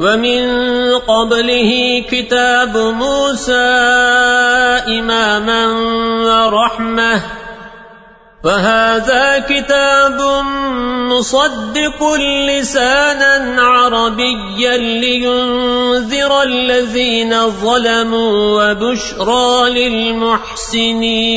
ومن قبله كتاب موسى إماما ورحمة. فهذا كتاب مصدق لسانا عربيا لينذر الذين ظلموا وبشرى للمحسنين.